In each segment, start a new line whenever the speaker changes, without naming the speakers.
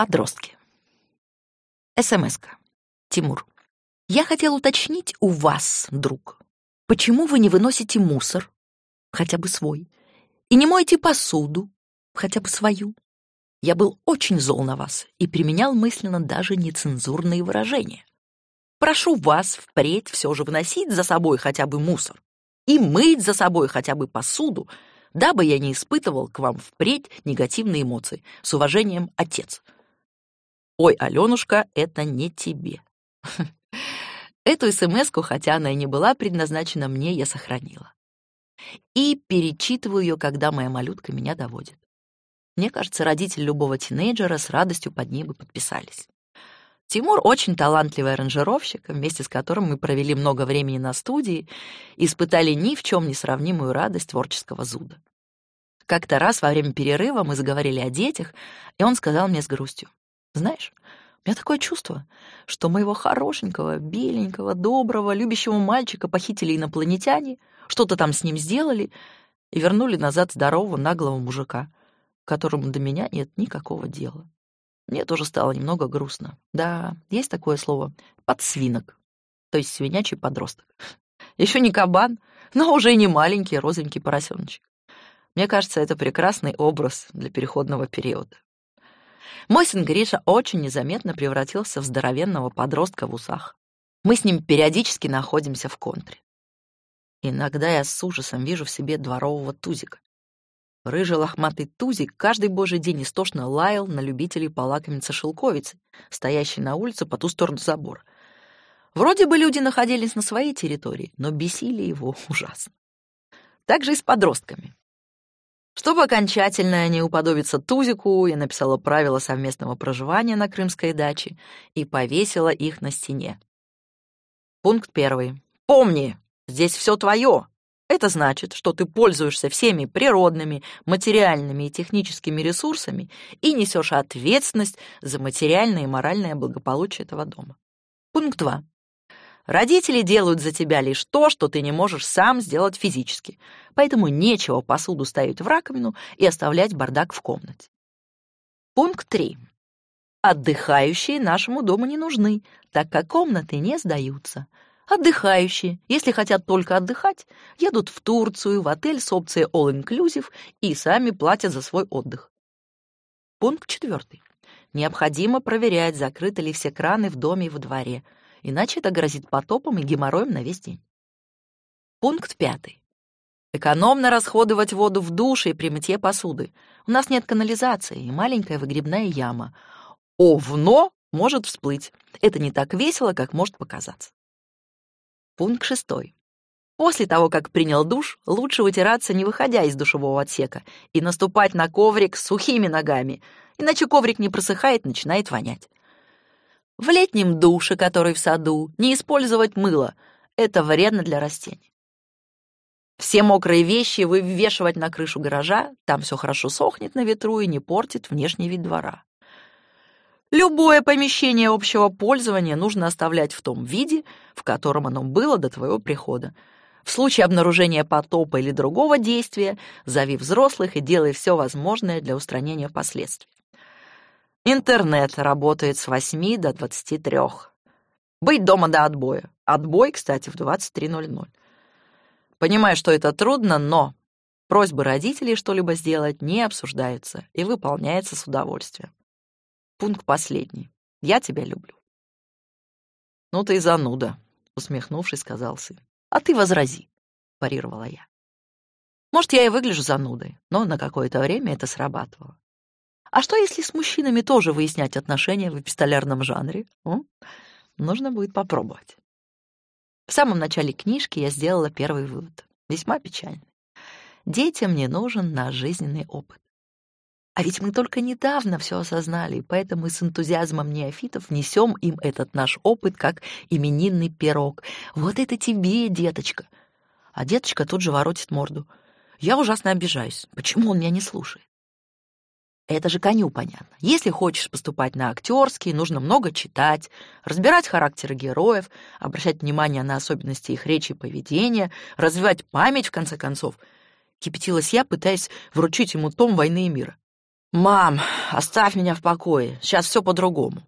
Подростки. СМС-ка. Тимур. Я хотел уточнить у вас, друг, почему вы не выносите мусор, хотя бы свой, и не моете посуду, хотя бы свою. Я был очень зол на вас и применял мысленно даже нецензурные выражения. Прошу вас впредь все же выносить за собой хотя бы мусор и мыть за собой хотя бы посуду, дабы я не испытывал к вам впредь негативные эмоции. С уважением, отец. Ой, Аленушка, это не тебе. Эту смс хотя она и не была предназначена мне, я сохранила. И перечитываю ее, когда моя малютка меня доводит. Мне кажется, родители любого тинейджера с радостью под ней бы подписались. Тимур очень талантливый аранжировщик, вместе с которым мы провели много времени на студии и испытали ни в чем не сравнимую радость творческого зуда. Как-то раз во время перерыва мы заговорили о детях, и он сказал мне с грустью, «Знаешь, у меня такое чувство, что моего хорошенького, беленького, доброго, любящего мальчика похитили инопланетяне, что-то там с ним сделали и вернули назад здорового, наглого мужика, которому до меня нет никакого дела. Мне тоже стало немного грустно. Да, есть такое слово «подсвинок», то есть свинячий подросток. Еще не кабан, но уже не маленький розовенький поросеночек. Мне кажется, это прекрасный образ для переходного периода. Мой сын Гриша очень незаметно превратился в здоровенного подростка в усах. Мы с ним периодически находимся в контре. Иногда я с ужасом вижу в себе дворового тузика. Рыжий лохматый тузик каждый божий день истошно лаял на любителей полакомиться шелковицей, стоящей на улице по ту сторону забора. Вроде бы люди находились на своей территории, но бесили его ужасно. Так же и с подростками. Чтобы окончательно не уподобиться Тузику, я написала правила совместного проживания на крымской даче и повесила их на стене. Пункт первый. Помни, здесь все твое, это значит, что ты пользуешься всеми природными, материальными и техническими ресурсами и несешь ответственность за материальное и моральное благополучие этого дома. Пункт 2. Родители делают за тебя лишь то, что ты не можешь сам сделать физически, поэтому нечего посуду ставить в раковину и оставлять бардак в комнате. Пункт 3. Отдыхающие нашему дому не нужны, так как комнаты не сдаются. Отдыхающие, если хотят только отдыхать, едут в Турцию, в отель с опцией all-inclusive и сами платят за свой отдых. Пункт четвертый. Необходимо проверять, закрыты ли все краны в доме и во дворе, иначе это грозит потопом и геморроем на весь день. Пункт пятый. Экономно расходовать воду в душе и при мытье посуды. У нас нет канализации и маленькая выгребная яма. Овно может всплыть. Это не так весело, как может показаться. Пункт шестой. После того, как принял душ, лучше вытираться, не выходя из душевого отсека, и наступать на коврик сухими ногами, иначе коврик не просыхает, начинает вонять. В летнем душе, который в саду, не использовать мыло. Это вредно для растений. Все мокрые вещи вывешивать на крышу гаража, там все хорошо сохнет на ветру и не портит внешний вид двора. Любое помещение общего пользования нужно оставлять в том виде, в котором оно было до твоего прихода. В случае обнаружения потопа или другого действия зови взрослых и делай все возможное для устранения последствий. Интернет работает с 8 до 23. Быть дома до отбоя. Отбой, кстати, в 23.00. Понимаю, что это трудно, но просьбы родителей что-либо сделать не обсуждаются и выполняются с удовольствием. Пункт последний. Я тебя люблю. Ну ты и зануда, усмехнувшись, сказал сын. А ты возрази, парировала я. Может, я и выгляжу занудой, но на какое-то время это срабатывало. А что, если с мужчинами тоже выяснять отношения в эпистолярном жанре? М? Нужно будет попробовать. В самом начале книжки я сделала первый вывод, весьма печальный. Детям не нужен наш жизненный опыт. А ведь мы только недавно все осознали, поэтому с энтузиазмом неофитов несем им этот наш опыт как именинный пирог. Вот это тебе, деточка. А деточка тут же воротит морду. Я ужасно обижаюсь. Почему он меня не слушает? Это же коню понятно. Если хочешь поступать на актерский, нужно много читать, разбирать характеры героев, обращать внимание на особенности их речи и поведения, развивать память, в конце концов. Кипятилась я, пытаясь вручить ему том «Войны и мира». «Мам, оставь меня в покое, сейчас все по-другому».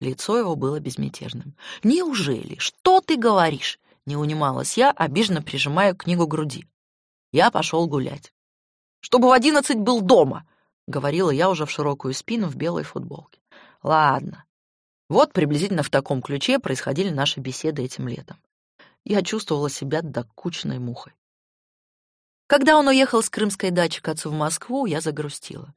Лицо его было безмятежным. «Неужели? Что ты говоришь?» Не унималась я, обиженно прижимая книгу к груди. Я пошел гулять. «Чтобы в одиннадцать был дома!» — говорила я уже в широкую спину в белой футболке. «Ладно». Вот приблизительно в таком ключе происходили наши беседы этим летом. Я чувствовала себя докучной мухой. Когда он уехал с крымской дачи к отцу в Москву, я загрустила.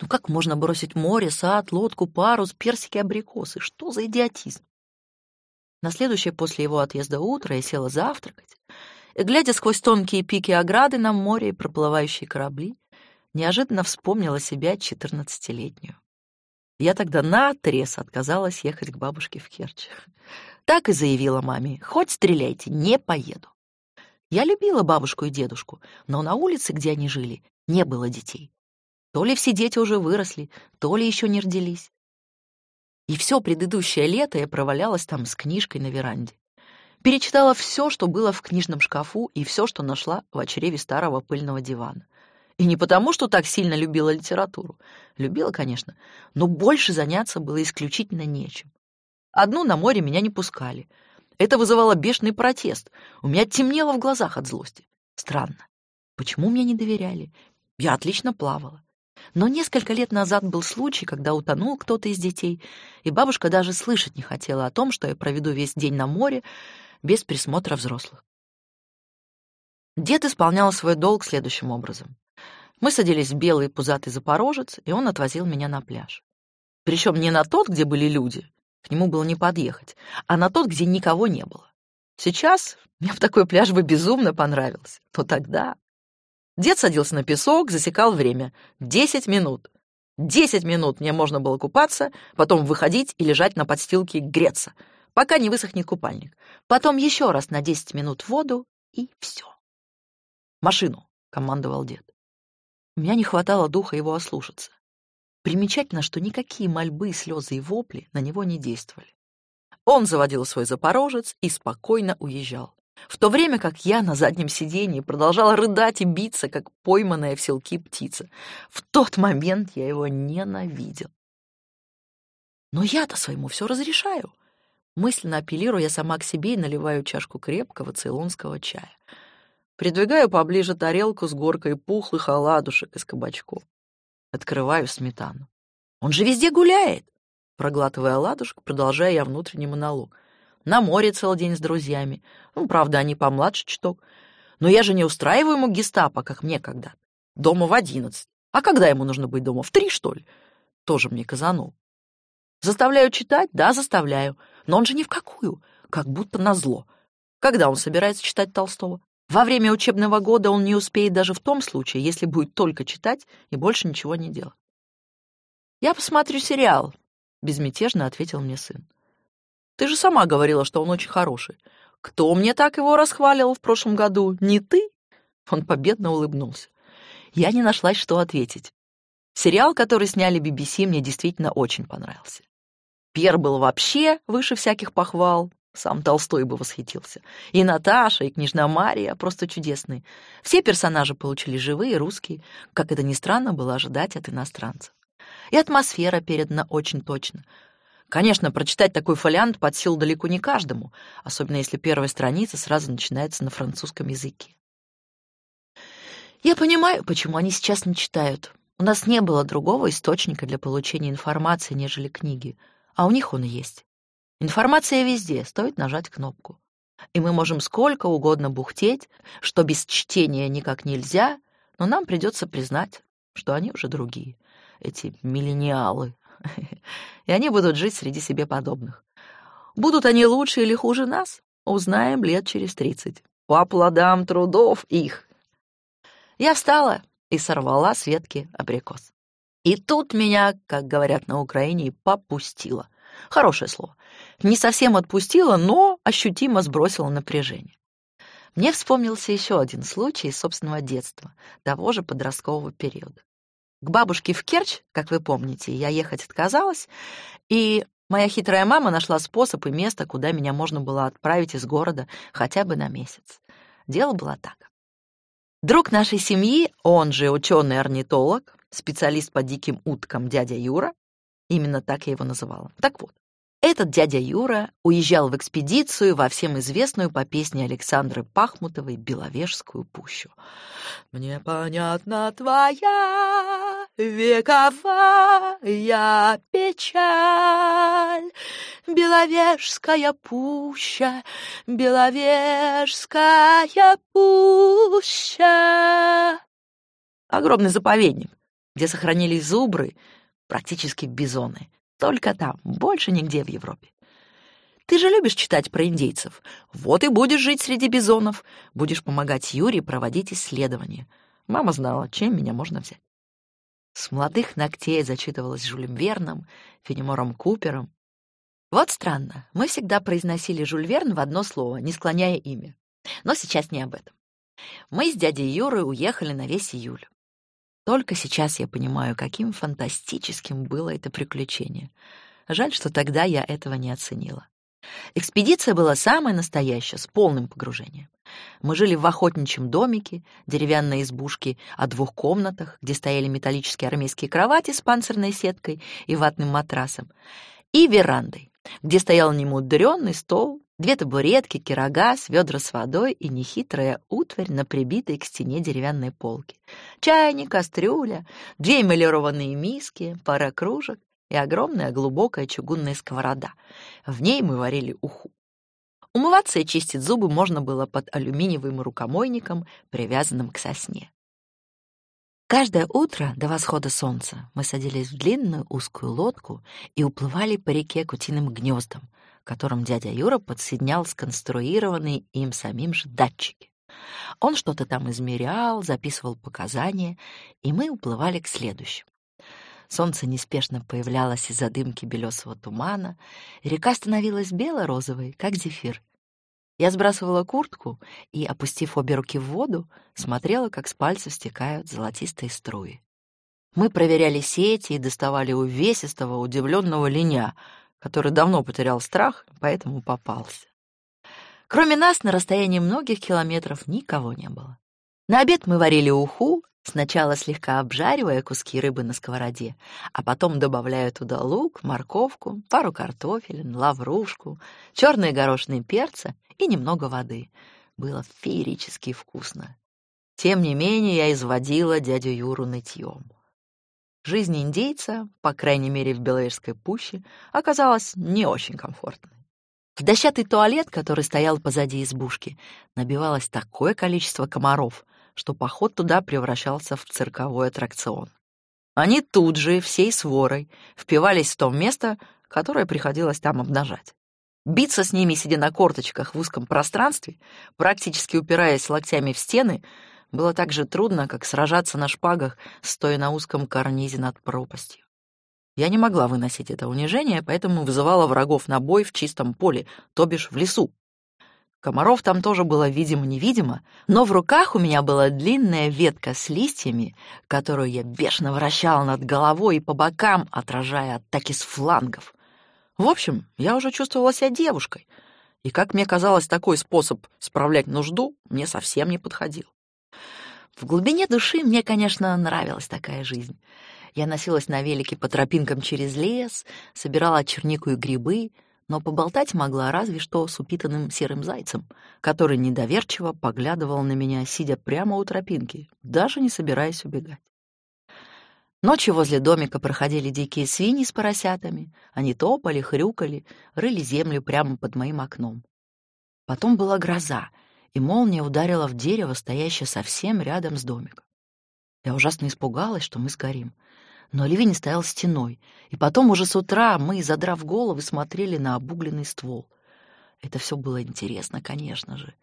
Ну как можно бросить море, сад, лодку, парус, персики, абрикосы? Что за идиотизм? На следующее после его отъезда утро я села завтракать, и, глядя сквозь тонкие пики ограды на море и проплывающие корабли, неожиданно вспомнила себя четырнадцатилетнюю. Я тогда наотрез отказалась ехать к бабушке в Керчь. Так и заявила маме, хоть стреляйте, не поеду. Я любила бабушку и дедушку, но на улице, где они жили, не было детей. То ли все дети уже выросли, то ли еще не родились. И все предыдущее лето я провалялась там с книжкой на веранде. Перечитала все, что было в книжном шкафу, и все, что нашла в очреве старого пыльного дивана. И не потому, что так сильно любила литературу. Любила, конечно, но больше заняться было исключительно нечем. Одну на море меня не пускали. Это вызывало бешеный протест. У меня темнело в глазах от злости. Странно. Почему мне не доверяли? Я отлично плавала. Но несколько лет назад был случай, когда утонул кто-то из детей, и бабушка даже слышать не хотела о том, что я проведу весь день на море без присмотра взрослых. Дед исполнял свой долг следующим образом. Мы садились в белый пузатый запорожец, и он отвозил меня на пляж. Причем не на тот, где были люди, к нему было не подъехать, а на тот, где никого не было. Сейчас мне в такой пляж бы безумно понравился, то тогда... Дед садился на песок, засекал время. Десять минут. Десять минут мне можно было купаться, потом выходить и лежать на подстилке греться, пока не высохнет купальник. Потом еще раз на десять минут в воду, и все. «Машину!» — командовал дед. У меня не хватало духа его ослушаться. Примечательно, что никакие мольбы, слезы и вопли на него не действовали. Он заводил свой запорожец и спокойно уезжал в то время как я на заднем сиденье продолжала рыдать и биться, как пойманная в селки птица. В тот момент я его ненавидел. Но я-то своему все разрешаю. Мысленно апеллирую я сама к себе и наливаю чашку крепкого цейлонского чая. Придвигаю поближе тарелку с горкой пухлых оладушек из кабачков. Открываю сметану. Он же везде гуляет. Проглатывая оладушек, продолжая я внутренний монолог на море целый день с друзьями. Ну, правда, они помладше чуток. Но я же не устраиваю ему гестапо, как мне когда Дома в одиннадцать. А когда ему нужно быть дома? В три, что ли? Тоже мне казанул. Заставляю читать? Да, заставляю. Но он же ни в какую. Как будто назло. Когда он собирается читать Толстого? Во время учебного года он не успеет даже в том случае, если будет только читать и больше ничего не делать. «Я посмотрю сериал», — безмятежно ответил мне сын. Ты же сама говорила, что он очень хороший. Кто мне так его расхваливал в прошлом году? Не ты?» Он победно улыбнулся. Я не нашлась, что ответить. Сериал, который сняли BBC, мне действительно очень понравился. Пьер был вообще выше всяких похвал. Сам Толстой бы восхитился. И Наташа, и княжна Мария просто чудесные. Все персонажи получили живые, русские, как это ни странно было ожидать от иностранцев. И атмосфера передана очень точно — Конечно, прочитать такой фолиант под силу далеко не каждому, особенно если первая страница сразу начинается на французском языке. Я понимаю, почему они сейчас не читают. У нас не было другого источника для получения информации, нежели книги, а у них он есть. Информация везде, стоит нажать кнопку. И мы можем сколько угодно бухтеть, что без чтения никак нельзя, но нам придется признать, что они уже другие, эти миллениалы, и они будут жить среди себе подобных. Будут они лучше или хуже нас, узнаем лет через тридцать. По плодам трудов их. Я встала и сорвала с ветки абрикос. И тут меня, как говорят на Украине, попустило. Хорошее слово. Не совсем отпустило, но ощутимо сбросило напряжение. Мне вспомнился еще один случай из собственного детства, того же подросткового периода. К бабушке в Керчь, как вы помните, я ехать отказалась, и моя хитрая мама нашла способ и место, куда меня можно было отправить из города хотя бы на месяц. Дело было так. Друг нашей семьи, он же ученый-орнитолог, специалист по диким уткам дядя Юра, именно так я его называла. Так вот, этот дядя Юра уезжал в экспедицию во всем известную по песне Александры Пахмутовой «Беловежскую пущу». «Мне понятна твоя вековая печаль, Беловежская пуща, Беловежская пуща». Огромный заповедник, где сохранились зубры, практически бизоны. Только там, больше нигде в Европе. Ты же любишь читать про индейцев. Вот и будешь жить среди бизонов. Будешь помогать Юре проводить исследования. Мама знала, чем меня можно взять. С молодых ногтей зачитывалась Жюлем Верном, Фенемором Купером. Вот странно, мы всегда произносили Жюль Верн в одно слово, не склоняя имя. Но сейчас не об этом. Мы с дядей Юрой уехали на весь июль. Только сейчас я понимаю, каким фантастическим было это приключение. Жаль, что тогда я этого не оценила. Экспедиция была самая настоящая, с полным погружением. Мы жили в охотничьем домике, деревянной избушке о двух комнатах, где стояли металлические армейские кровати с панцирной сеткой и ватным матрасом, и верандой, где стоял немудренный стол, Две табуретки, кирогаз, ведра с водой и нехитрая утварь на прибитой к стене деревянной полке. Чайник, кастрюля, две эмалированные миски, пара кружек и огромная глубокая чугунная сковорода. В ней мы варили уху. Умываться и чистить зубы можно было под алюминиевым рукомойником, привязанным к сосне. Каждое утро до восхода солнца мы садились в длинную узкую лодку и уплывали по реке к утиным гнездам, которым дядя Юра подсоединял сконструированные им самим же датчики. Он что-то там измерял, записывал показания, и мы уплывали к следующему. Солнце неспешно появлялось из-за дымки белесого тумана, река становилась бело-розовой, как зефир. Я сбрасывала куртку и, опустив обе руки в воду, смотрела, как с пальцев стекают золотистые струи. Мы проверяли сети и доставали увесистого, удивленного линя, который давно потерял страх, поэтому попался. Кроме нас на расстоянии многих километров никого не было. На обед мы варили уху, сначала слегка обжаривая куски рыбы на сковороде, а потом добавляя туда лук, морковку, пару картофелин, лаврушку, черные горошные перцы и немного воды. Было феерически вкусно. Тем не менее, я изводила дядю Юру нытьем. Жизнь индейца, по крайней мере в Беловежской пуще, оказалась не очень комфортной. В дощатый туалет, который стоял позади избушки, набивалось такое количество комаров, что поход туда превращался в цирковой аттракцион. Они тут же, всей сворой, впивались в то место, которое приходилось там обнажать. Биться с ними, сидя на корточках в узком пространстве, практически упираясь локтями в стены, было так же трудно, как сражаться на шпагах, стоя на узком карнизе над пропастью. Я не могла выносить это унижение, поэтому вызывала врагов на бой в чистом поле, то бишь в лесу. Комаров там тоже было видимо-невидимо, но в руках у меня была длинная ветка с листьями, которую я бешено вращала над головой и по бокам, отражая атаки с флангов. В общем, я уже чувствовала себя девушкой, и, как мне казалось, такой способ справлять нужду мне совсем не подходил. В глубине души мне, конечно, нравилась такая жизнь. Я носилась на велике по тропинкам через лес, собирала чернику и грибы, но поболтать могла разве что с упитанным серым зайцем, который недоверчиво поглядывал на меня, сидя прямо у тропинки, даже не собираясь убегать. Ночью возле домика проходили дикие свиньи с поросятами. Они топали, хрюкали, рыли землю прямо под моим окном. Потом была гроза — и молния ударила в дерево, стоящее совсем рядом с домиком. Я ужасно испугалась, что мы сгорим. Но ливень стоял стеной, и потом уже с утра мы, задрав головы, смотрели на обугленный ствол. Это все было интересно, конечно же.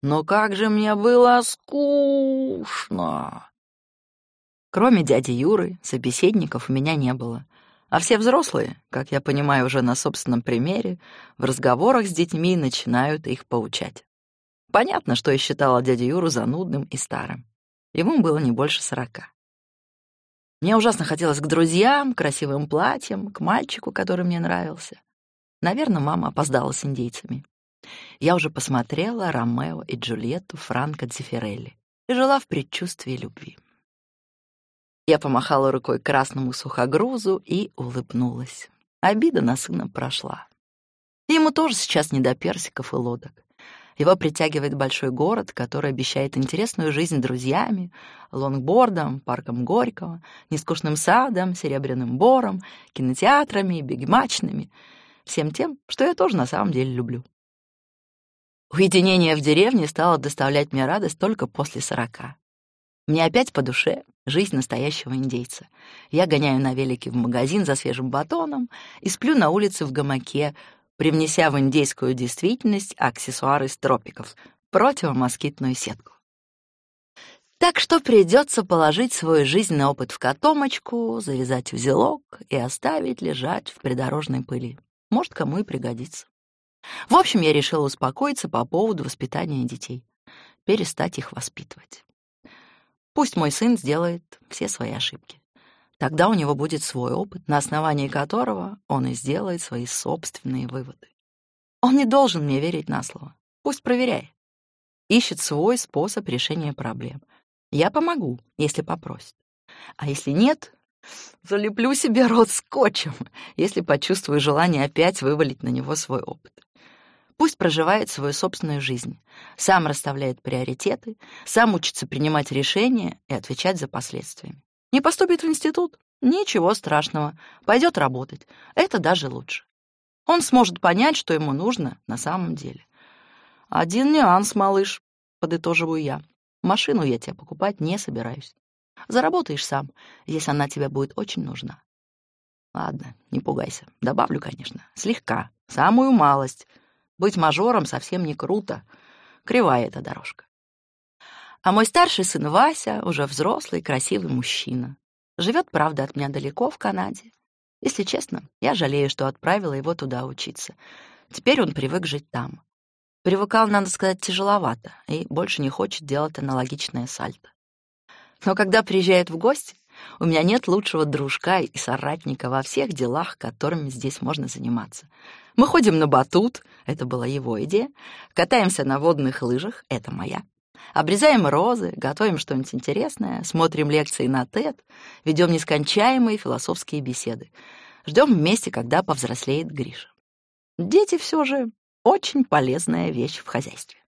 Но как же мне было скучно! Кроме дяди Юры, собеседников у меня не было. А все взрослые, как я понимаю уже на собственном примере, в разговорах с детьми начинают их поучать. Понятно, что я считала дядю Юру занудным и старым. Ему было не больше сорока. Мне ужасно хотелось к друзьям, красивым платьям, к мальчику, который мне нравился. Наверное, мама опоздала с индейцами. Я уже посмотрела Ромео и Джульетту Франко Дзефирелли и жила в предчувствии любви. Я помахала рукой красному сухогрузу и улыбнулась. Обида на сына прошла. Ему тоже сейчас не до персиков и лодок. Его притягивает большой город, который обещает интересную жизнь друзьями, лонгбордом, парком Горького, нескучным садом, серебряным бором, кинотеатрами бигмачными, всем тем, что я тоже на самом деле люблю. Уединение в деревне стало доставлять мне радость только после сорока. Мне опять по душе жизнь настоящего индейца. Я гоняю на велике в магазин за свежим батоном и сплю на улице в гамаке, привнеся в индейскую действительность аксессуары из тропиков, противомоскитную сетку. Так что придется положить свой жизненный опыт в котомочку, завязать узелок и оставить лежать в придорожной пыли. Может, кому и пригодится. В общем, я решила успокоиться по поводу воспитания детей, перестать их воспитывать. Пусть мой сын сделает все свои ошибки. Тогда у него будет свой опыт, на основании которого он и сделает свои собственные выводы. Он не должен мне верить на слово. Пусть проверяет. Ищет свой способ решения проблем. Я помогу, если попросит. А если нет, залеплю себе рот скотчем, если почувствую желание опять вывалить на него свой опыт. Пусть проживает свою собственную жизнь, сам расставляет приоритеты, сам учится принимать решения и отвечать за последствиями. Не поступит в институт? Ничего страшного. Пойдет работать. Это даже лучше. Он сможет понять, что ему нужно на самом деле. Один нюанс, малыш, подытоживаю я. Машину я тебе покупать не собираюсь. Заработаешь сам, если она тебе будет очень нужна. Ладно, не пугайся. Добавлю, конечно, слегка, самую малость. Быть мажором совсем не круто. Кривая эта дорожка. А мой старший сын Вася уже взрослый, красивый мужчина. Живет, правда, от меня далеко, в Канаде. Если честно, я жалею, что отправила его туда учиться. Теперь он привык жить там. Привыкал, надо сказать, тяжеловато и больше не хочет делать аналогичное сальто. Но когда приезжает в гости, у меня нет лучшего дружка и соратника во всех делах, которыми здесь можно заниматься. Мы ходим на батут, это была его идея, катаемся на водных лыжах, это моя, Обрезаем розы, готовим что-нибудь интересное, смотрим лекции на ТЭД, ведем нескончаемые философские беседы. Ждем вместе, когда повзрослеет Гриша. Дети все же очень полезная вещь в хозяйстве.